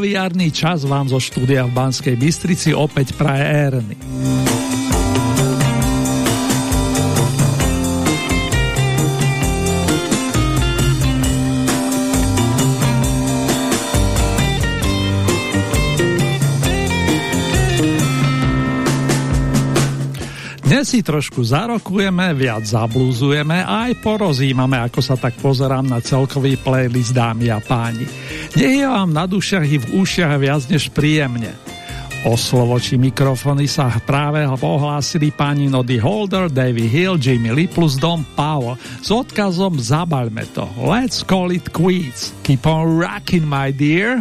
Pohodový jarný čas vám zo štúdia v Banskej Bystrici opäť praje Erny. Dnes si trošku zarokujeme, viac zablúzujeme a aj porozímame, ako sa tak pozerám na celkový playlist dámy a páni. Nech je vám na dušiach i v ušiach viac než príjemne. O slovo či mikrofony sa práve pohlásili páni Nody Holder, Davy Hill, Jimmy Lee plus Dom Powell s odkazom Zabaľme to. Let's call it quits. Keep on rocking, my dear.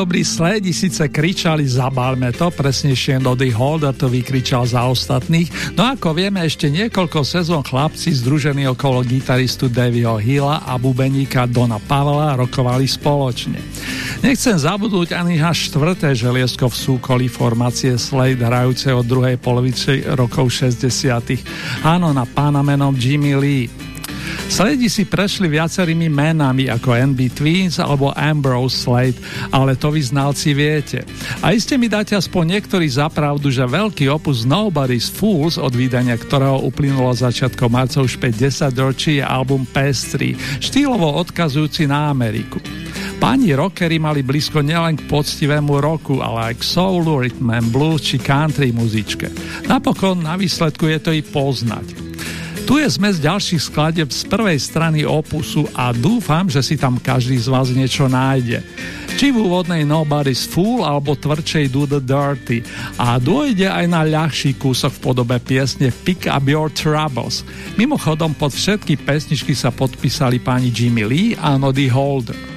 Dobrí slédi síce kričali zabálme to, presnejšie Nody Holder to vykričal za ostatných, no ako vieme ešte niekoľko sezón chlapci združení okolo gitaristu Davyho Hilla a bubeníka Dona Pavla rokovali spoločne. Nechcem zabudnúť ani na štvrté želiesko v súkolí formácie Slade hrajúce od druhej polovice rokov 60. Áno, na pána menom Jimmy Lee. Sledi si prešli viacerými menami ako NB Twins alebo Ambrose Slade, ale to vy znalci viete. A iste mi dáte aspoň niektorí zapravdu, že veľký opus Nobody's Fools, od vydania ktorého uplynulo začiatkom marca už 5 10 ročí je album Pestry, štýlovo odkazujúci na Ameriku. Pani rockery mali blízko nielen k poctivému roku, ale aj k soulu, rhythm and blues či country muzičke. Napokon na výsledku je to i poznať. Tu je zmes ďalších skladeb z prvej strany opusu a dúfam, že si tam každý z vás niečo nájde. Či v úvodnej Nobody's Fool alebo tvrdšej Do the Dirty a dôjde aj na ľahší kúsok v podobe piesne Pick Up Your Troubles. Mimochodom pod všetky pesničky sa podpísali pani Jimmy Lee a Noddy Holder.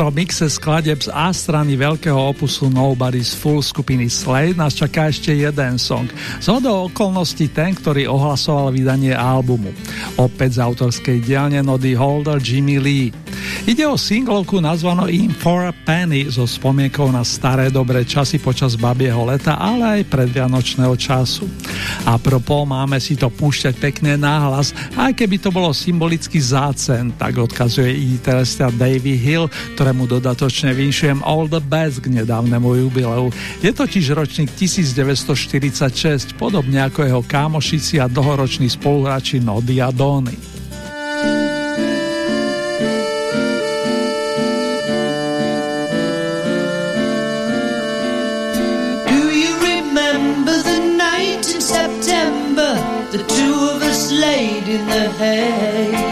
Pestro mixe skladeb z A strany veľkého opusu Nobody's Full skupiny Slade nás čaká ešte jeden song. Z hodou okolností ten, ktorý ohlasoval vydanie albumu. Opäť z autorskej dielne Nody Holder Jimmy Lee. Ide o singlovku nazvanú In for a Penny so spomienkou na staré dobré časy počas babieho leta, ale aj predvianočného času. A propos máme si to púšťať pekne náhlas, aj keby to bolo symbolicky zácen, tak odkazuje i gitarista Davy Hill, ktorému dodatočne vinšujem All the Best k nedávnemu jubileu. Je totiž ročník 1946, podobne ako jeho kámošici a dlhoroční spoluhráči Nody a Donny. the two of us laid in the hay.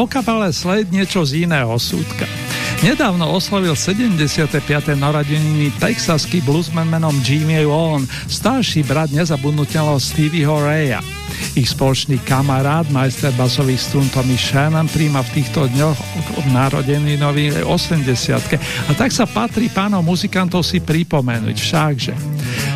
Po kapale Slade niečo z iného súdka. Nedávno oslovil 75. narodeniny texaský bluesman menom Jimmy Owen, starší brat nezabudnutelného Stevieho Raya. Ich spoločný kamarát, majster basových strún Tommy Shannon, príjma v týchto dňoch narodený nový 80 a tak sa patrí pánom muzikantov si pripomenúť všakže.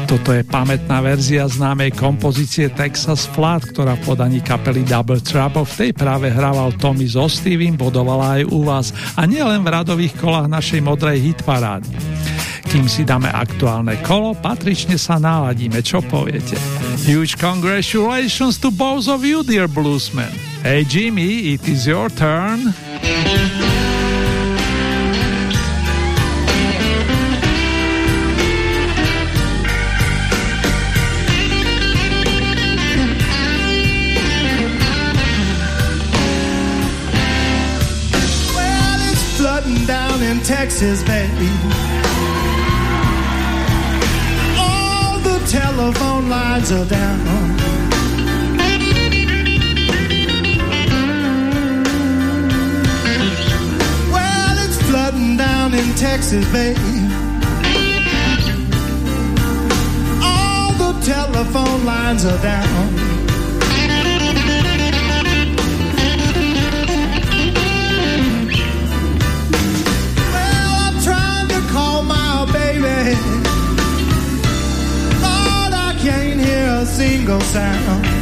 Toto je pamätná verzia známej kompozície Texas Flood, ktorá v podaní kapely Double Trouble v tej práve hrával Tommy so Stevem, bodovala aj u vás a nielen v radových kolách našej modrej hitparády. Kým si dáme aktuálne kolo, patrične sa náladíme, čo poviete. Huge congratulations to both of you, dear bluesmen. Hey Jimmy, it is your turn. Texas, baby. All the telephone lines are down. Well, it's flooding down in Texas, baby. All the telephone lines are down. Single sound.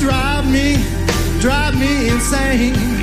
drive me, drive me insane.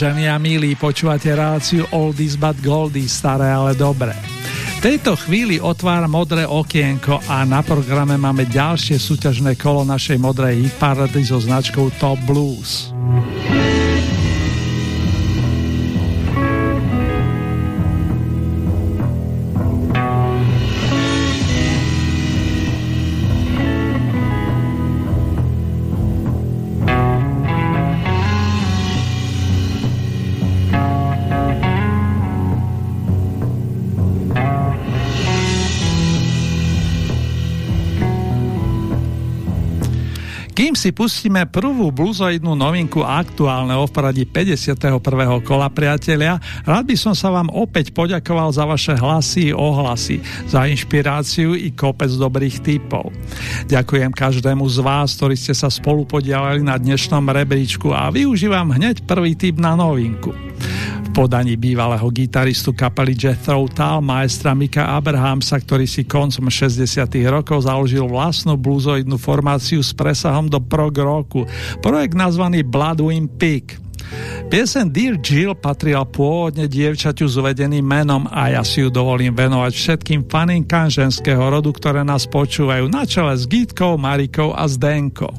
Vážení a milí, počúvate reláciu Oldies but Goldies, staré ale dobré. V tejto chvíli otvára modré okienko a na programe máme ďalšie súťažné kolo našej modrej hitparady so značkou Top Blues. Si pustíme prvú bluzoidnú novinku aktuálneho v poradí 51. kola priatelia, rád by som sa vám opäť poďakoval za vaše hlasy, ohlasy, za inšpiráciu i kopec dobrých typov. Ďakujem každému z vás, ktorí ste sa spolu podielali na dnešnom rebríčku a využívam hneď prvý typ na novinku podaní bývalého gitaristu kapely Jethro Tull, maestra Mika Abrahamsa, ktorý si koncom 60 rokov založil vlastnú bluzoidnú formáciu s presahom do prog roku. Projekt nazvaný Bloodwind Peak. Piesen Dear Jill patrila pôvodne dievčaťu s uvedeným menom a ja si ju dovolím venovať všetkým faninkám ženského rodu, ktoré nás počúvajú na čele s Gitkou, Marikou a Zdenkou.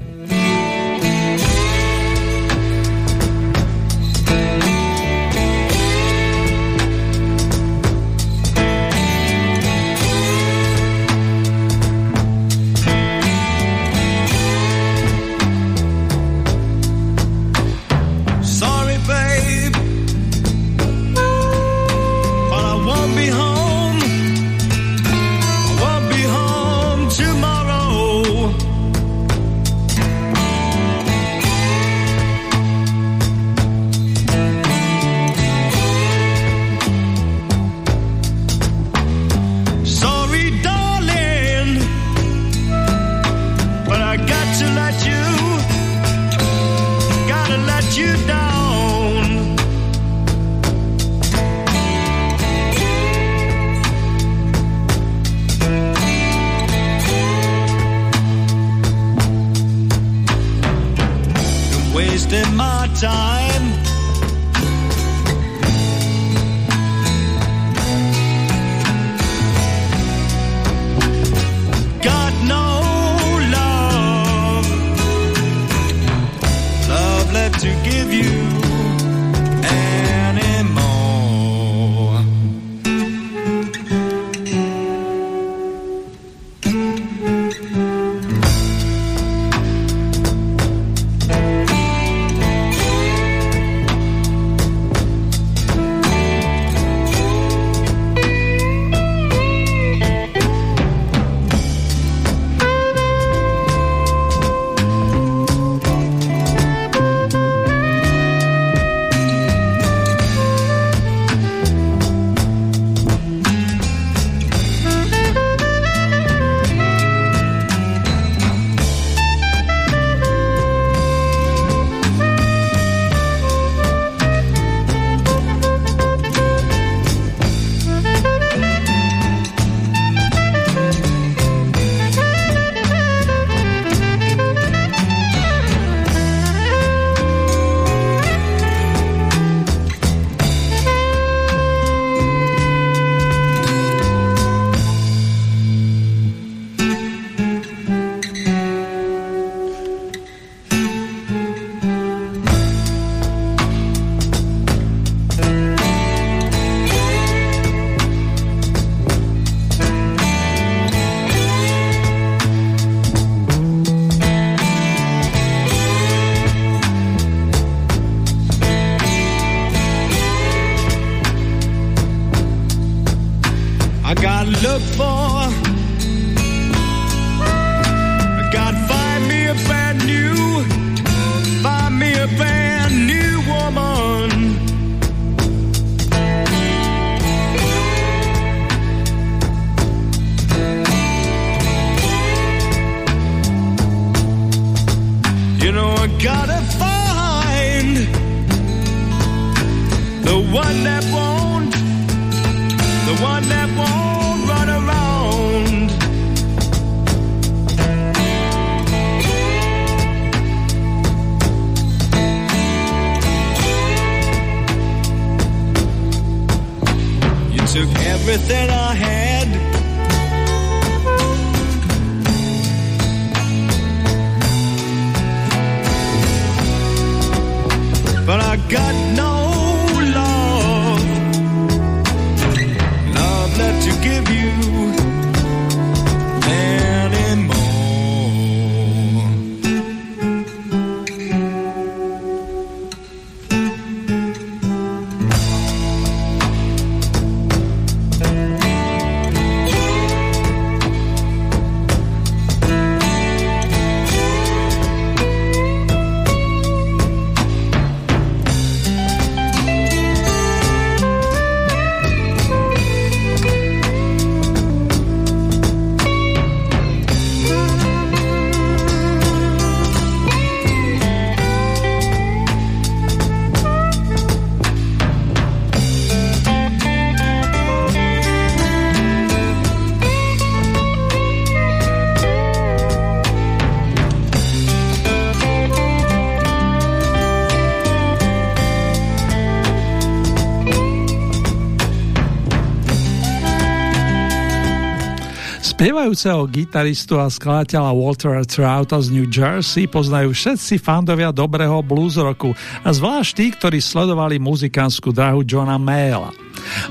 Spievajúceho gitaristu a skladateľa Waltera Trouta z New Jersey poznajú všetci fandovia dobrého blues roku a zvlášť tí, ktorí sledovali muzikánskú drahu Johna Mayla.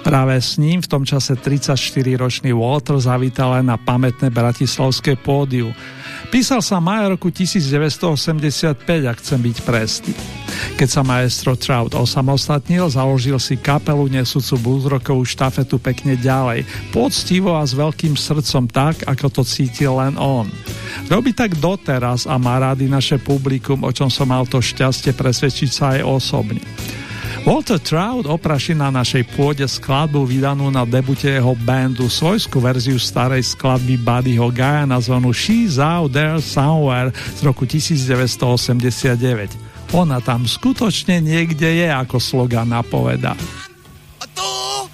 Práve s ním v tom čase 34-ročný Walter zavítal aj na pamätné bratislavské pódiu. Písal sa maja roku 1985, ak chcem byť presný. Keď sa maestro Trout osamostatnil, založil si kapelu nesúcu bluesrockovú štafetu pekne ďalej, poctivo a s veľkým srdcom tak, ako to cítil len on. Robí tak doteraz a má rády naše publikum, o čom som mal to šťastie presvedčiť sa aj osobne. Walter Trout opraší na našej pôde skladbu vydanú na debute jeho bandu, svojskú verziu starej skladby Buddyho Gaya nazvanú She's Out There Somewhere z roku 1989. Ona tam skutočne niekde je, ako slogan napoveda. A corner,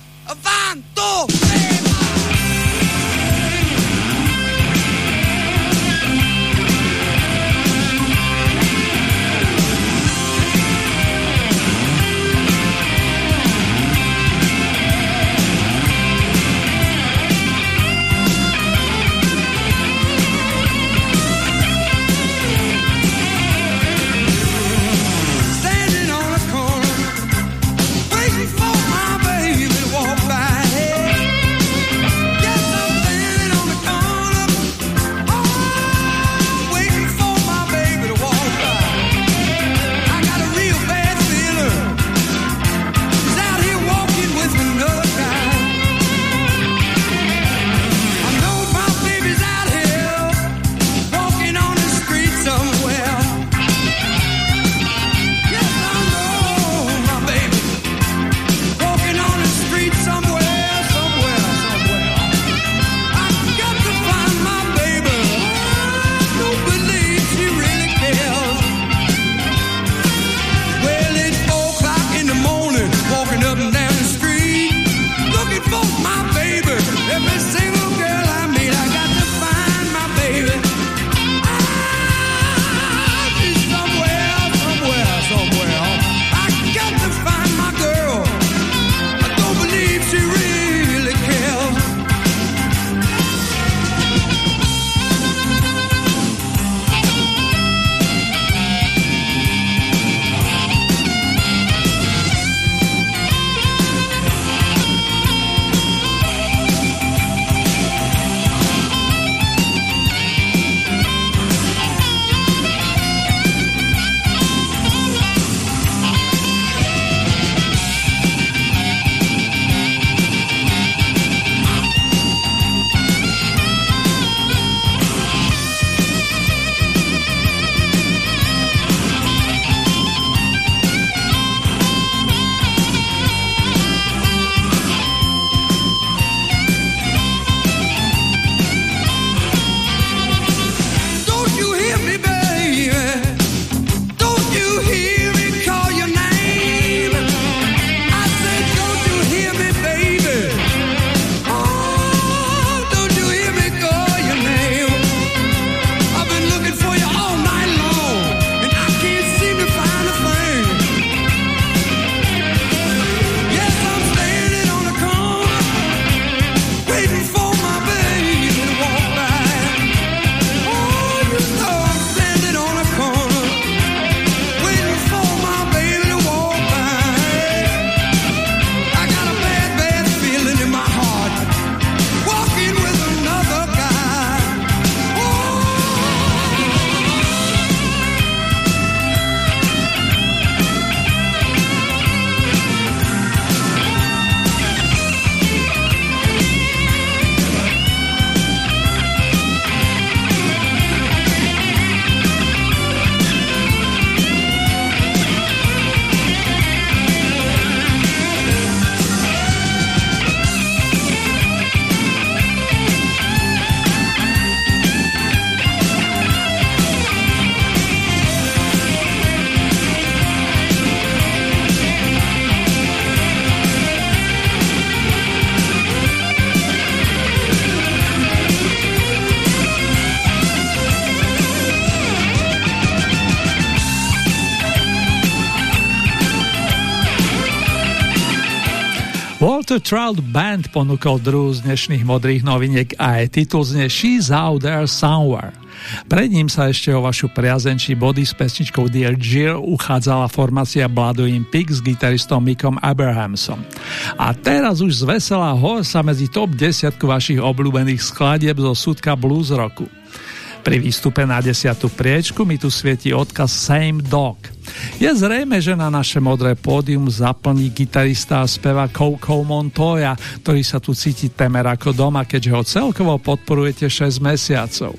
Walter Trout Band ponúkol druhú z dnešných modrých noviniek a aj titul zne She's Out There Somewhere. Pred ním sa ešte o vašu priazenčí body s pesničkou Dear Jill uchádzala formácia Bloodwing Pig s gitaristom Mickom Abrahamsom. A teraz už z veselá hor sa medzi top 10 vašich obľúbených skladieb zo súdka blues roku. Pri výstupe na desiatu priečku mi tu svieti odkaz Same Dog. Je zrejme, že na naše modré pódium zaplní gitarista a speva Coco Montoya, ktorý sa tu cíti temer ako doma, keďže ho celkovo podporujete 6 mesiacov.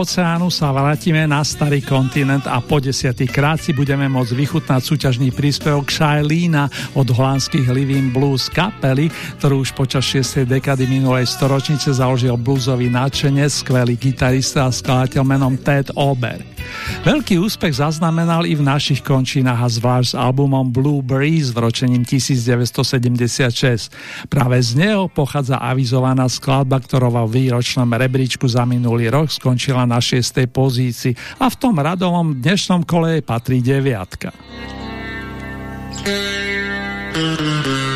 Oceánu sa vrátime na starý kontinent a po desiatý krát si budeme môcť vychutnať súťažný príspevok Shailina od holandských Living Blues kapely, ktorú už počas 6. dekady minulej storočnice založil bluesový náčenec, skvelý gitarista a skladateľ menom Ted Ober. Veľký úspech zaznamenal i v našich končinách a zvlášť s albumom Blue Breeze v ročením 1976. Práve z neho pochádza avizovaná skladba, ktorá vo výročnom rebríčku za minulý rok skončila na 6. pozícii a v tom radovom dnešnom kole patrí deviatka. thank you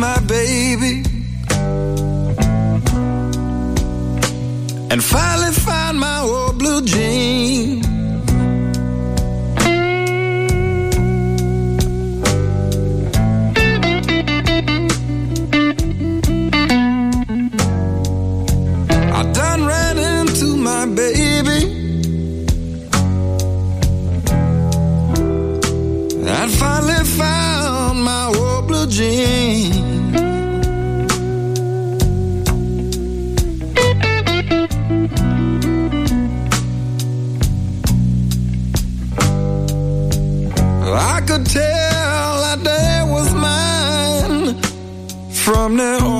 my baby. And finally find my way. from now on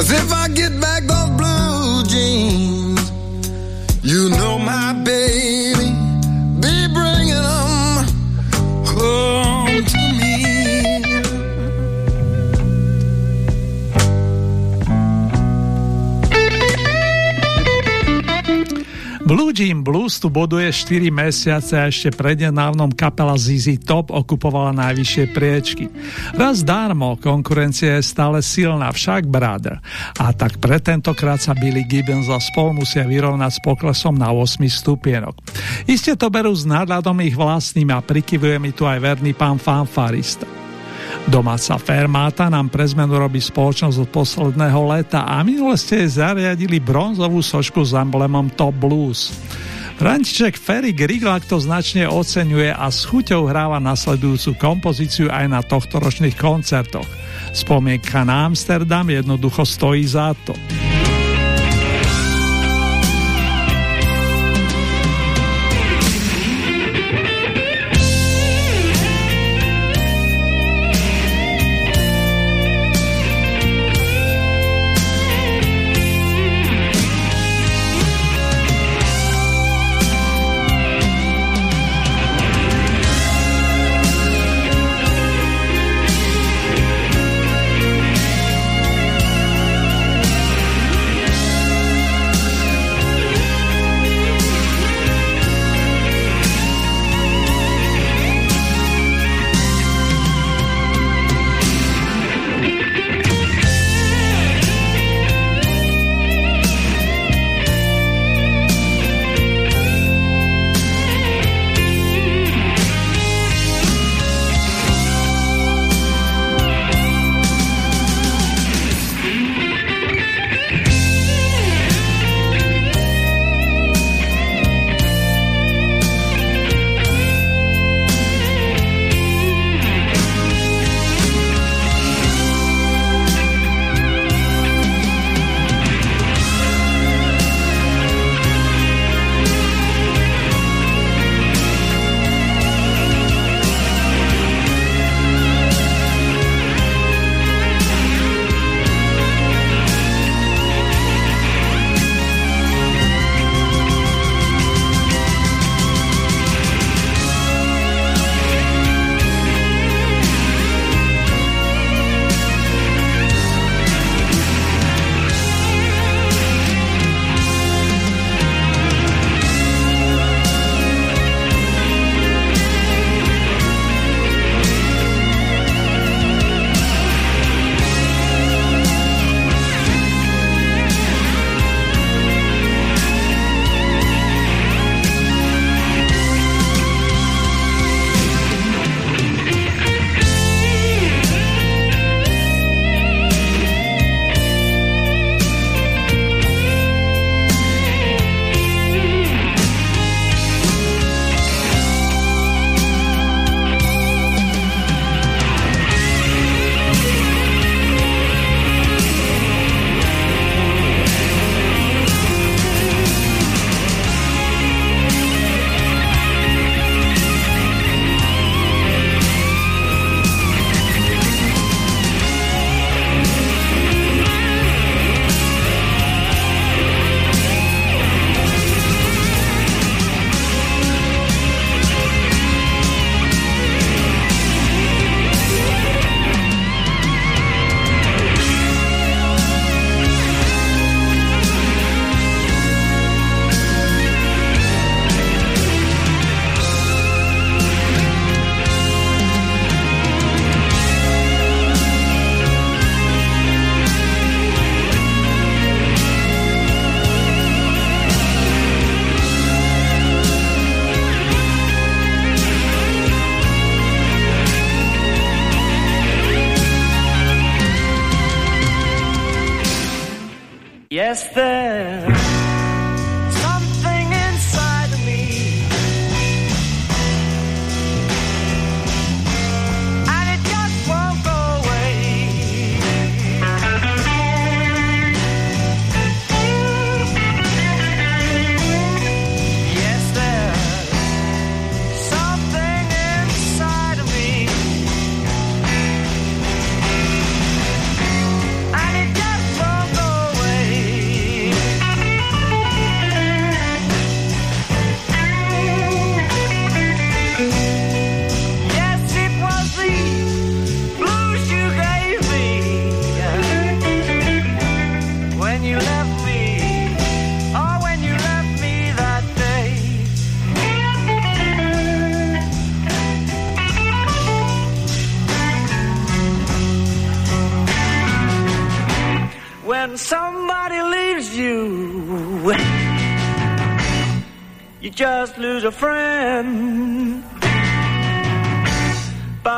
Cause if I get back those blue jeans tu boduje 4 mesiace a ešte prednedávnom kapela ZZ Top okupovala najvyššie priečky. Raz darmo, konkurencia je stále silná, však brother. A tak pre tentokrát sa Billy Gibbons a spol musia vyrovnať s poklesom na 8 stupienok. Iste to berú s nadhľadom ich vlastným a prikyvuje mi tu aj verný pán fanfarista. Domáca fermáta nám pre zmenu robí spoločnosť od posledného leta a minule ste zariadili bronzovú sošku s emblemom Top Blues. František Ferry Griglak to značne oceňuje a s chuťou hráva nasledujúcu kompozíciu aj na tohto ročných koncertoch. Spomienka na Amsterdam jednoducho stojí za to.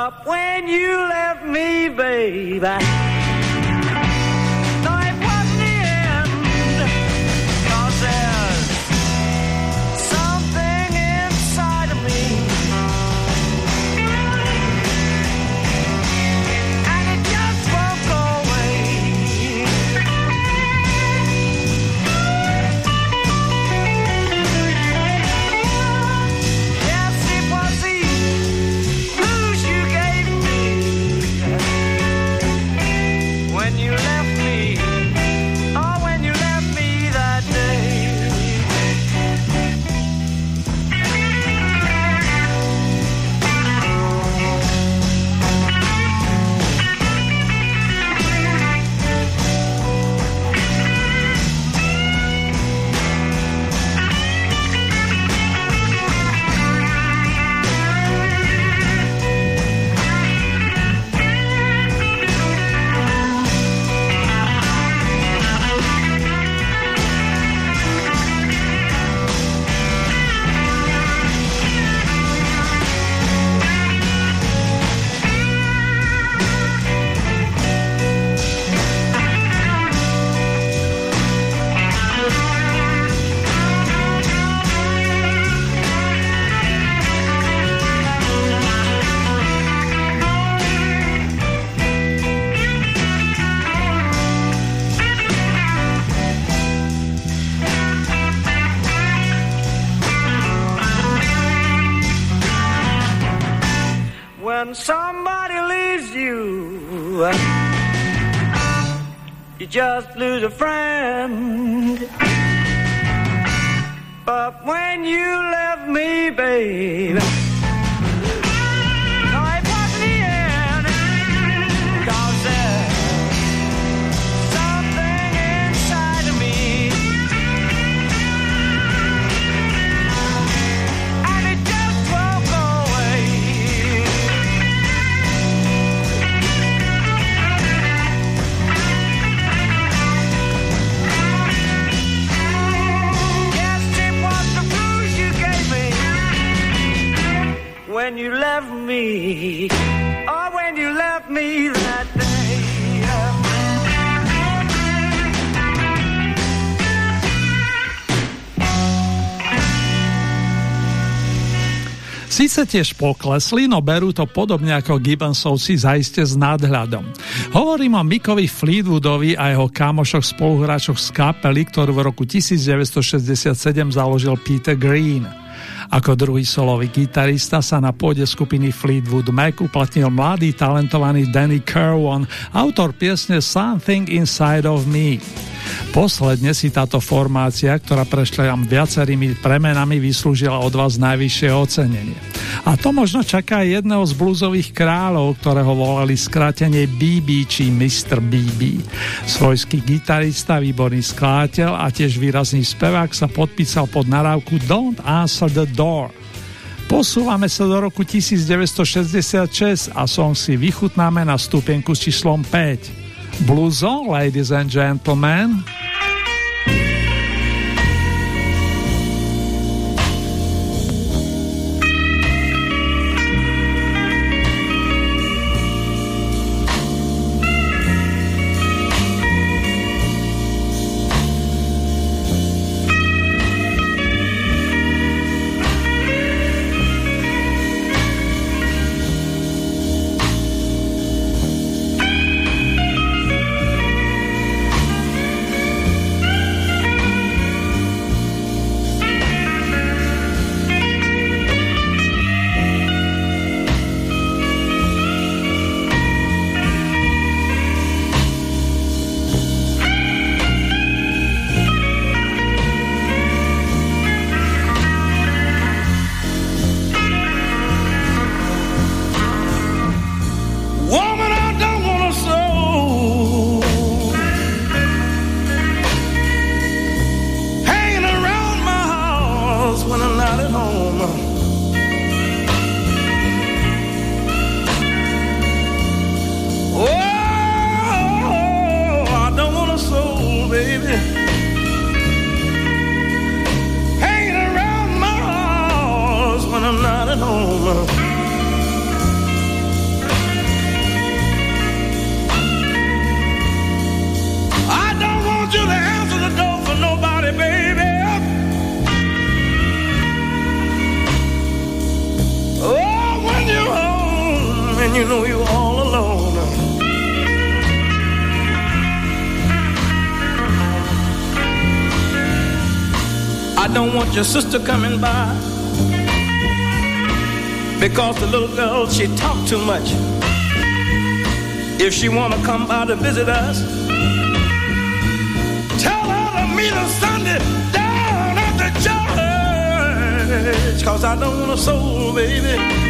But when you left me, baby. A friend. Sice tiež poklesli, no berú to podobne ako Gibbonsovci zaiste s nadhľadom. Hovorím o Mikovi Fleetwoodovi a jeho kamošoch spoluhráčoch z kapely, ktorú v roku 1967 založil Peter Green. Ako druhý solový gitarista sa na pôde skupiny Fleetwood Mac uplatnil mladý talentovaný Danny Kerwon, autor piesne Something Inside of Me. Posledne si táto formácia, ktorá prešla viacerými premenami, vyslúžila od vás najvyššie ocenenie. A to možno čaká jedného z blúzových kráľov, ktorého volali skrátenie BB či Mr. BB. Svojský gitarista, výborný skladateľ a tiež výrazný spevák sa podpísal pod narávku Don't Answer the Door. Posúvame sa do roku 1966 a som si vychutnáme na stupenku s číslom 5. Blues on, ladies and gentlemen. Your sister coming by because the little girl she talk too much. If she wanna come by to visit us, tell her to meet us Sunday down at the church. Cause I don't want a soul, baby.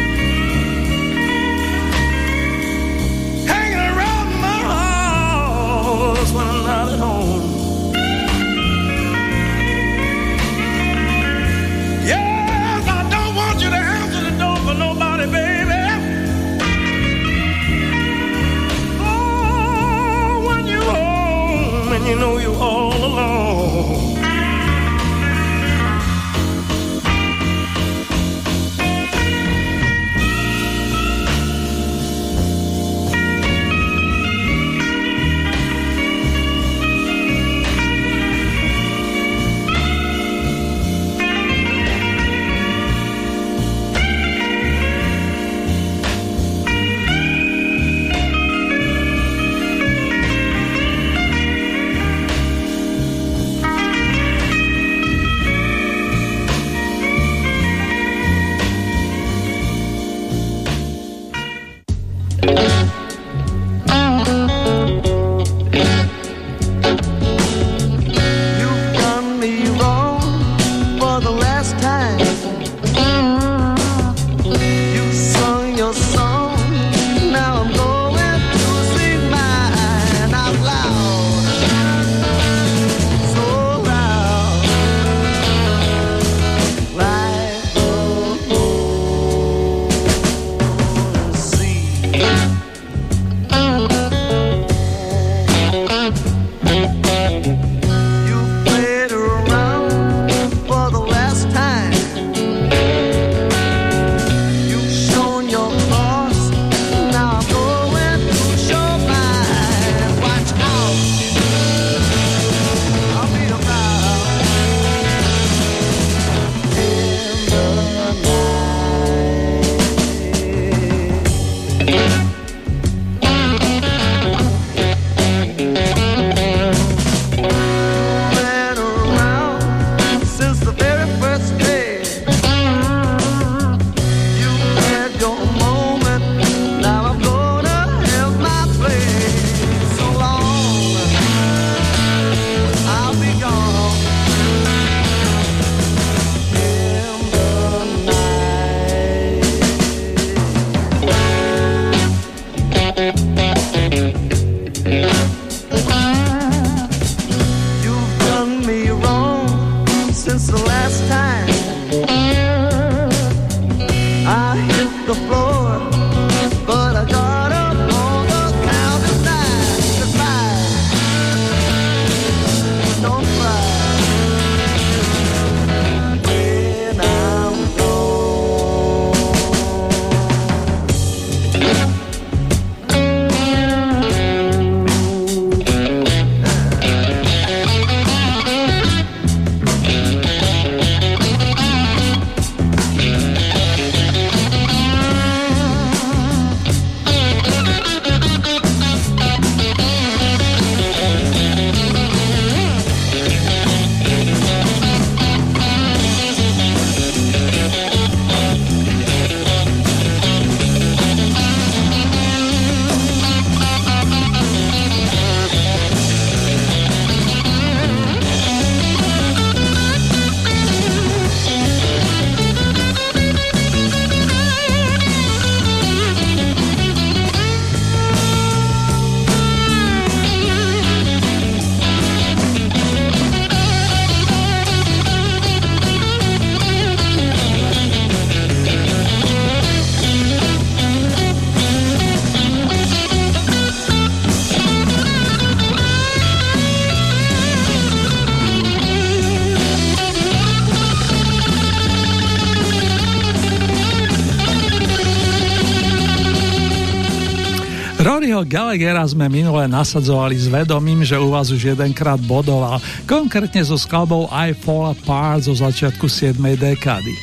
Roryho Gallaghera sme minule nasadzovali s vedomím, že u vás už jedenkrát bodoval, konkrétne so skladbou I Fall Apart zo začiatku 7. dekády.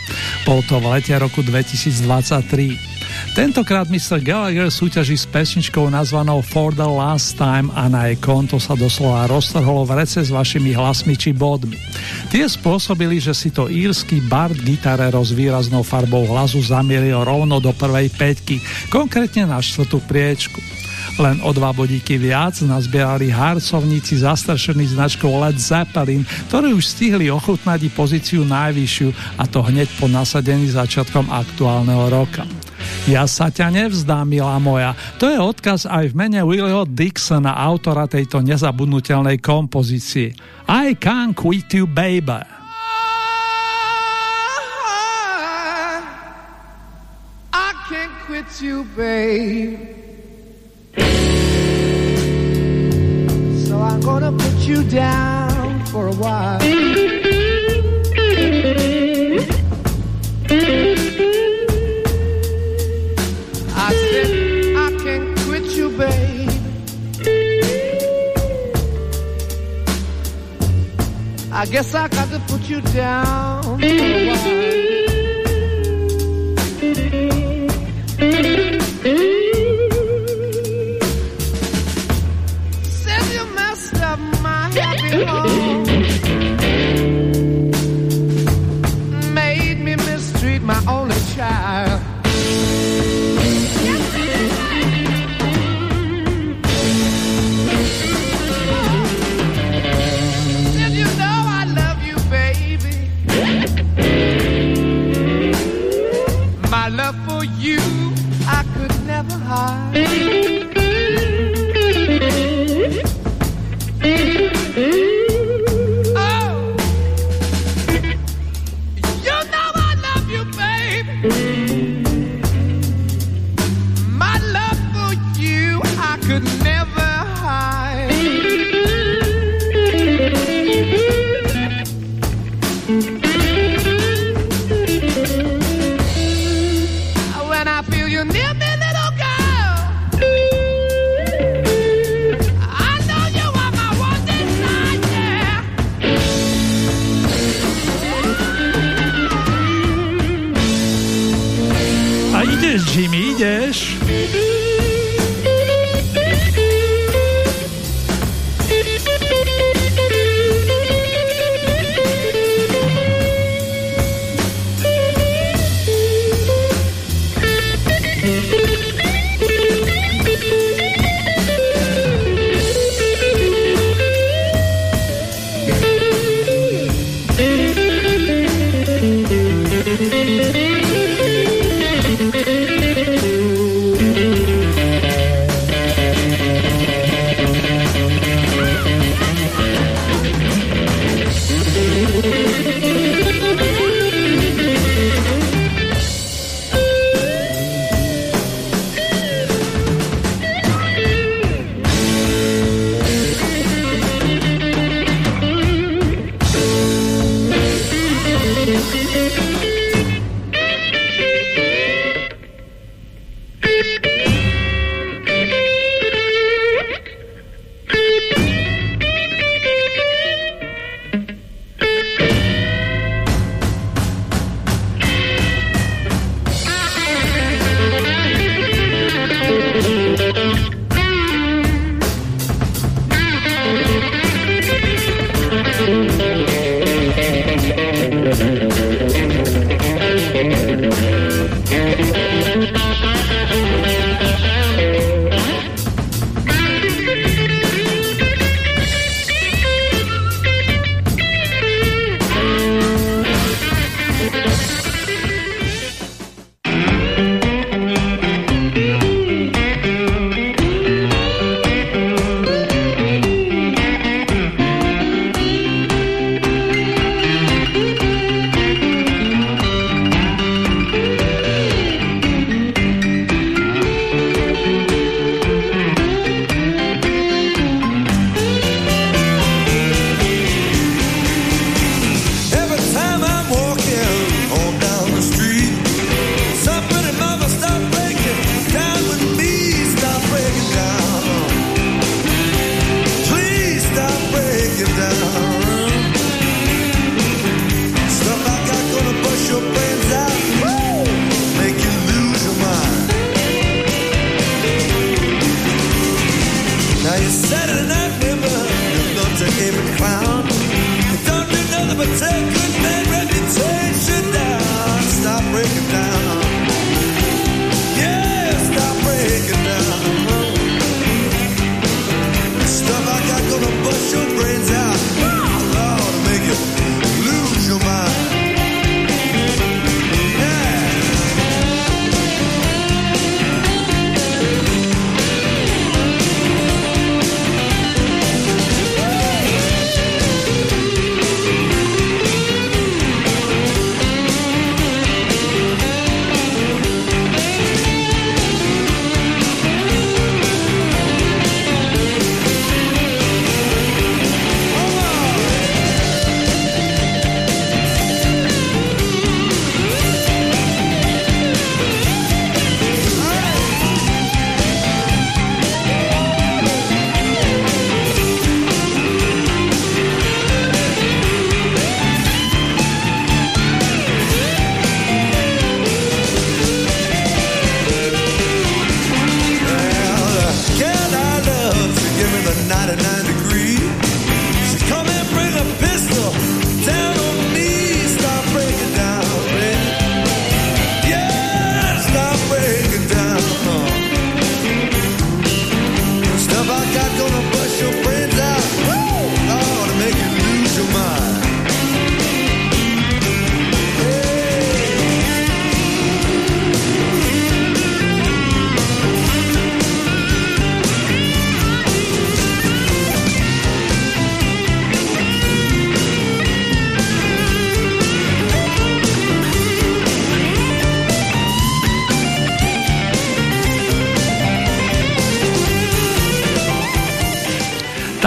Bol to v lete roku 2023. Tentokrát Mr. Gallagher súťaží s pesničkou nazvanou For the Last Time a na jej konto sa doslova roztrholo v rece s vašimi hlasmi či bodmi. Tie spôsobili, že si to írsky bard gitarero s výraznou farbou hlasu zamieril rovno do prvej peťky, konkrétne na štvrtú priečku. Len o dva bodíky viac nazbierali harcovníci zastršení značkou Led Zeppelin, ktorí už stihli ochutnať i pozíciu najvyššiu a to hneď po nasadení začiatkom aktuálneho roka. Ja sa ťa nevzdám, milá moja. To je odkaz aj v mene Willieho Dixona, autora tejto nezabudnutelnej kompozície. I can't quit you, baby. I can't quit you, babe. So I'm gonna put you down for a while. I said I can't quit you, babe. I guess I got to put you down for a while.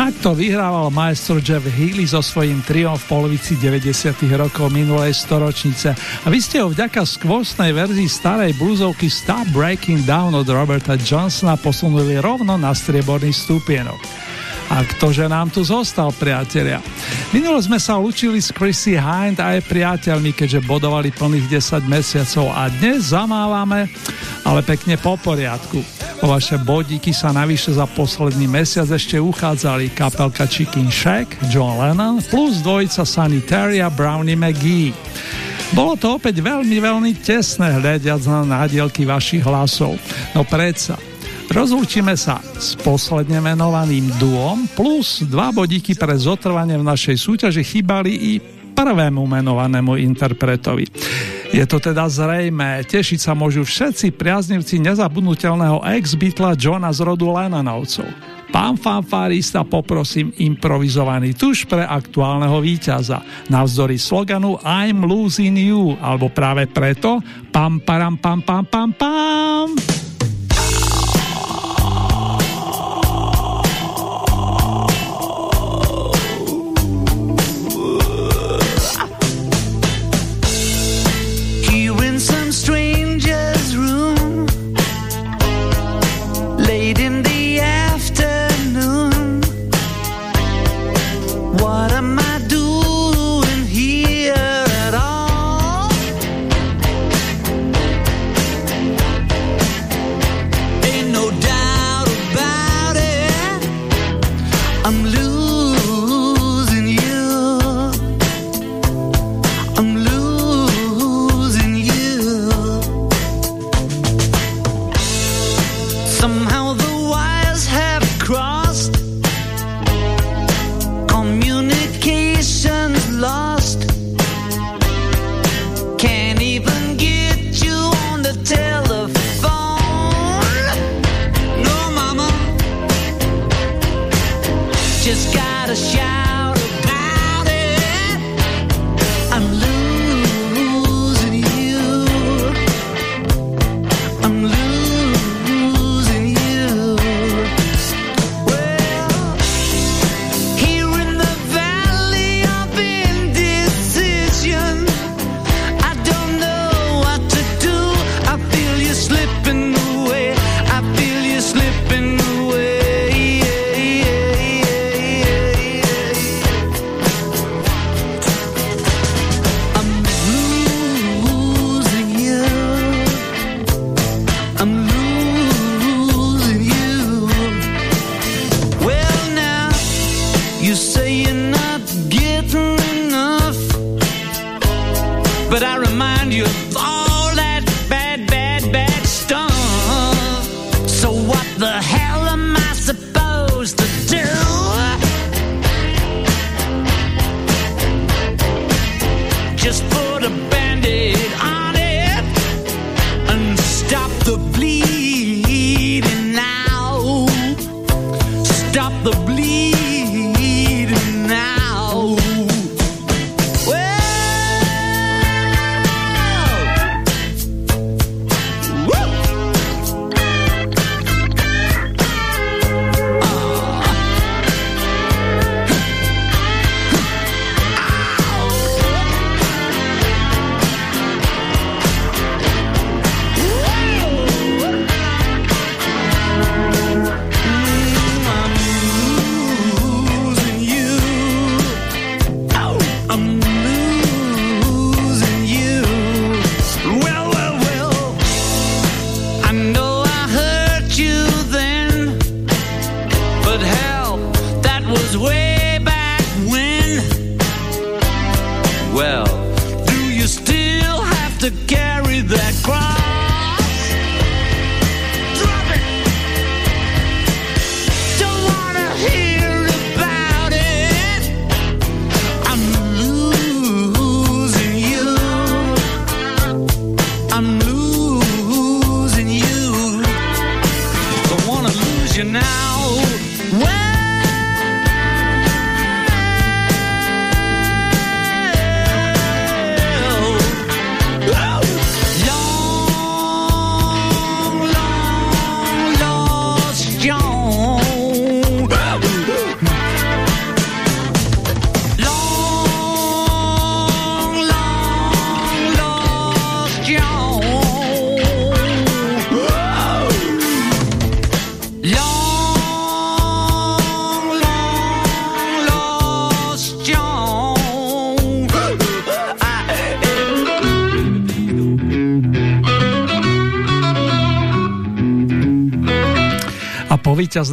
Takto vyhrával maestro Jeff Healy so svojím triom v polovici 90. rokov minulej storočnice. A vy ste ho vďaka skvostnej verzii starej blúzovky Stop Breaking Down od Roberta Johnsona posunuli rovno na strieborný stupienok. A ktože nám tu zostal, priatelia? Minulo sme sa učili s Chrissy Hind a aj priateľmi, keďže bodovali plných 10 mesiacov a dnes zamávame, ale pekne po poriadku. O vaše bodíky sa navyše za posledný mesiac ešte uchádzali kapelka Chicken Shack, John Lennon plus dvojica Sanitaria Brownie McGee. Bolo to opäť veľmi, veľmi tesné hľadiac na nádielky vašich hlasov. No predsa, Rozlúčime sa s posledne menovaným duom plus dva bodíky pre zotrvanie v našej súťaži chýbali i prvému menovanému interpretovi. Je to teda zrejme, tešiť sa môžu všetci priaznivci nezabudnutelného ex-bytla Johna z rodu Lennonovcov. Pán fanfárista poprosím improvizovaný tuš pre aktuálneho víťaza. Navzdory sloganu I'm losing you, alebo práve preto pam param pam pam pam pam. Po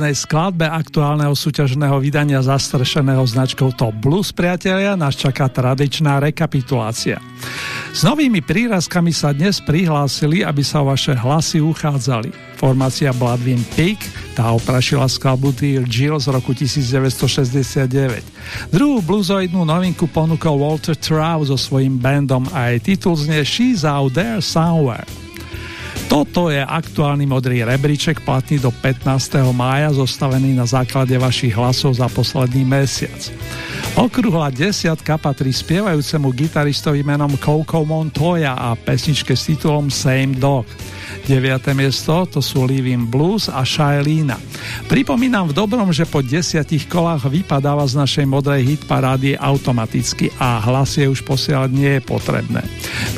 víťaznej skladbe aktuálneho súťažného vydania zastrešeného značkou Top Blues, priatelia, nás čaká tradičná rekapitulácia. S novými prírazkami sa dnes prihlásili, aby sa o vaše hlasy uchádzali. Formácia Bloodwind Peak, tá oprašila skladbu Dear Jill z roku 1969. Druhú bluzoidnú novinku ponúkol Walter Trout so svojím bandom a jej titul znie She's Out There Somewhere. Toto je aktuálny modrý rebríček platný do 15. mája, zostavený na základe vašich hlasov za posledný mesiac. Okrúhla desiatka patrí spievajúcemu gitaristovi menom Coco Montoya a pesničke s titulom Same Dog. 9. miesto to sú Living Blues a Shailina. Pripomínam v dobrom, že po desiatich kolách vypadáva z našej modrej hit parády automaticky a je už posielať nie je potrebné.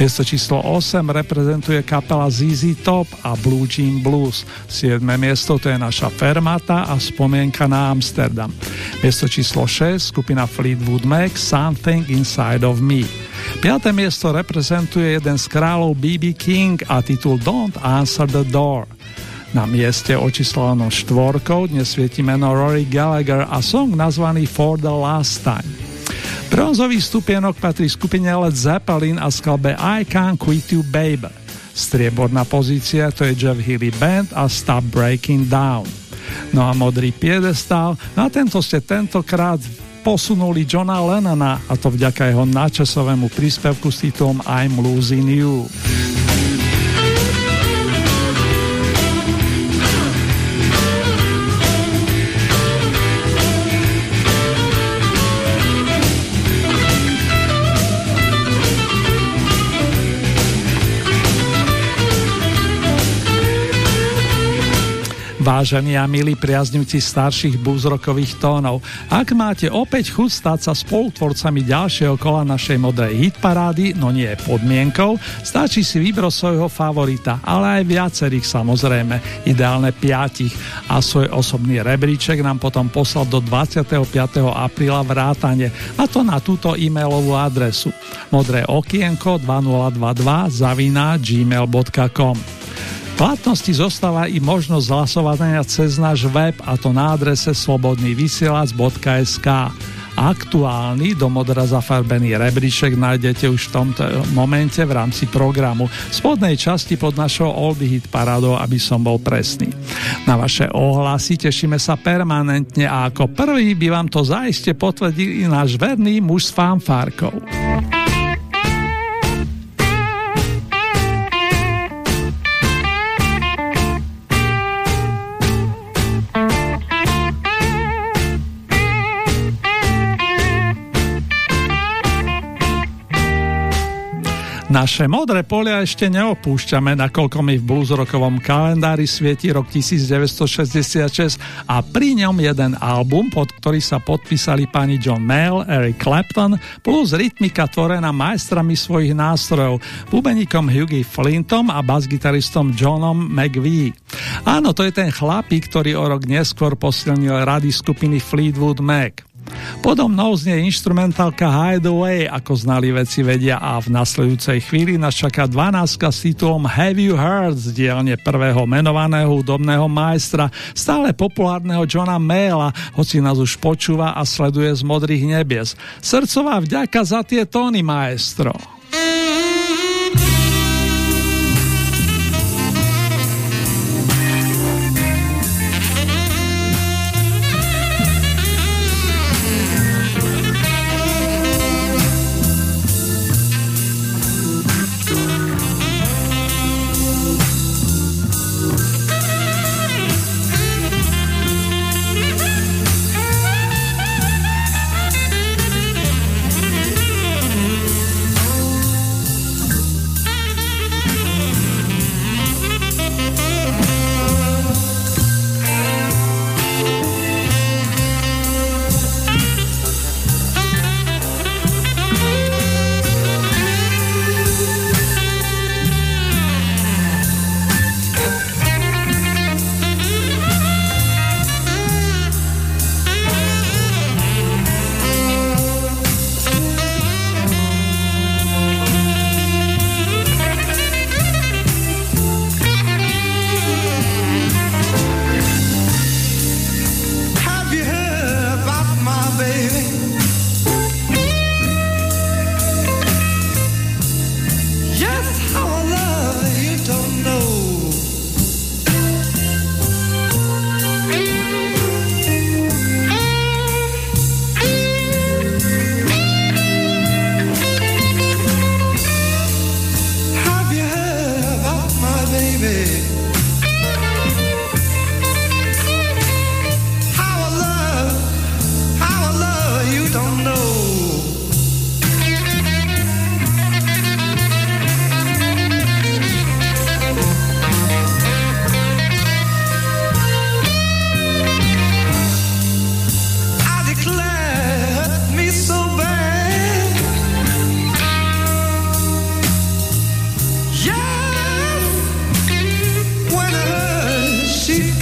Miesto číslo 8 reprezentuje kapela ZZ Top a Blue Jean Blues. 7. miesto to je naša Fermata a spomienka na Amsterdam. Miesto číslo 6 skupina Fleetwood Mac Something Inside of Me. 5. miesto reprezentuje jeden z kráľov BB King a titul Don't Answer the Door. Na mieste očíslovanom štvorkou dnes svieti meno Rory Gallagher a song nazvaný For the Last Time. Bronzový stupienok patrí skupine Led Zeppelin a skladbe I Can't Quit You Baby. Strieborná pozícia to je Jeff Healy Band a Stop Breaking Down. No a modrý piedestal, na tento ste tentokrát posunuli Johna Lennona a to vďaka jeho načasovému príspevku s titulom I'm Losing You. Vážení a milí priaznivci starších búzrokových tónov, ak máte opäť chuť stať sa spolutvorcami ďalšieho kola našej modrej hitparády, no nie podmienkou, stačí si vybrať svojho favorita, ale aj viacerých samozrejme, ideálne piatich a svoj osobný rebríček nám potom poslal do 25. apríla vrátane a to na túto e-mailovú adresu modré okienko 2022 zavina gmail.com platnosti zostáva i možnosť hlasovania cez náš web a to na adrese slobodnývysielac.sk. Aktuálny do modra zafarbený rebríček nájdete už v tomto momente v rámci programu v spodnej časti pod našou Oldie Hit parádou, aby som bol presný. Na vaše ohlasy tešíme sa permanentne a ako prvý by vám to zaiste potvrdil i náš verný muž s fanfárkou. Naše modré polia ešte neopúšťame, nakoľko mi v bluesrockovom kalendári svieti rok 1966 a pri ňom jeden album, pod ktorý sa podpísali pani John Mayle, Eric Clapton, plus rytmika tvorená majstrami svojich nástrojov, bubeníkom Hughie Flintom a basgitaristom Johnom McVie. Áno, to je ten chlapík, ktorý o rok neskôr posilnil rady skupiny Fleetwood Mac. Podo mnou znie instrumentálka Hideaway, ako znali veci vedia a v nasledujúcej chvíli nás čaká 12 s titulom Have You Heard z dielne prvého menovaného hudobného majstra, stále populárneho Johna Mayla, hoci nás už počúva a sleduje z modrých nebies. Srdcová vďaka za tie tóny, maestro.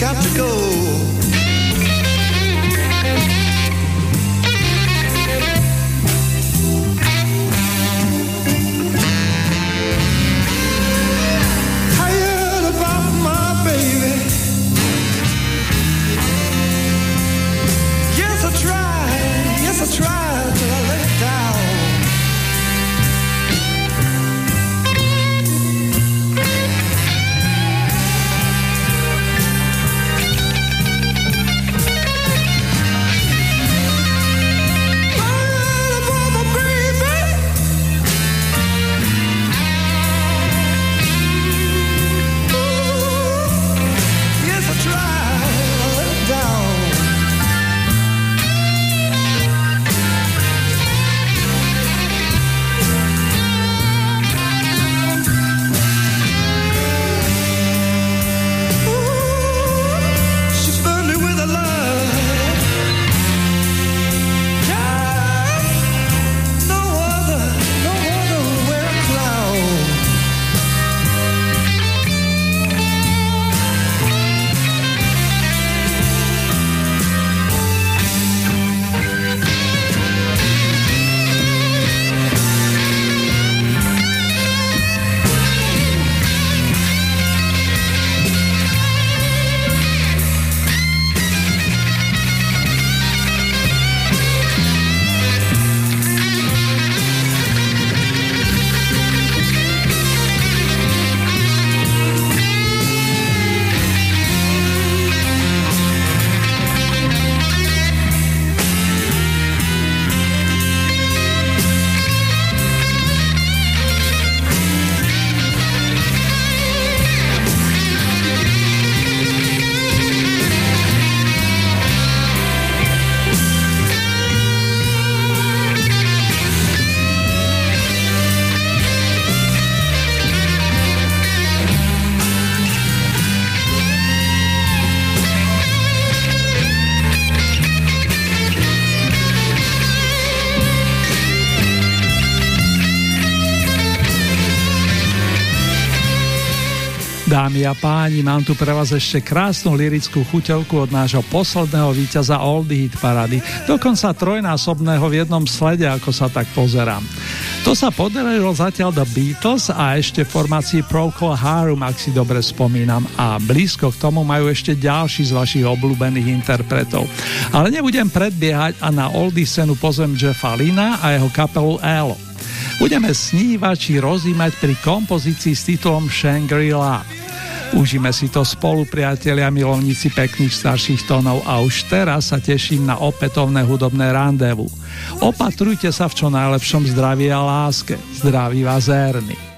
got to go Dámy a páni, mám tu pre vás ešte krásnu lirickú chuťovku od nášho posledného víťaza Oldie Hit Parady, dokonca trojnásobného v jednom slede, ako sa tak pozerám. To sa podarilo zatiaľ do Beatles a ešte formácii Procol Harum, ak si dobre spomínam, a blízko k tomu majú ešte ďalší z vašich obľúbených interpretov. Ale nebudem predbiehať a na oldie scénu pozvem Jeffa Lina a jeho kapelu Elo. Budeme snívať či rozímať pri kompozícii s titulom Shangri-La. Užíme si to spolu, priatelia, milovníci pekných starších tónov a už teraz sa teším na opätovné hudobné randevu. Opatrujte sa v čo najlepšom zdraví a láske. Zdraví vás Ernie.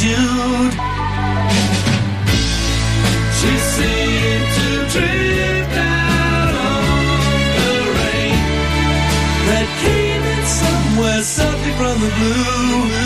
Jude. She seemed to drift out on the rain that came in somewhere softly from the blue.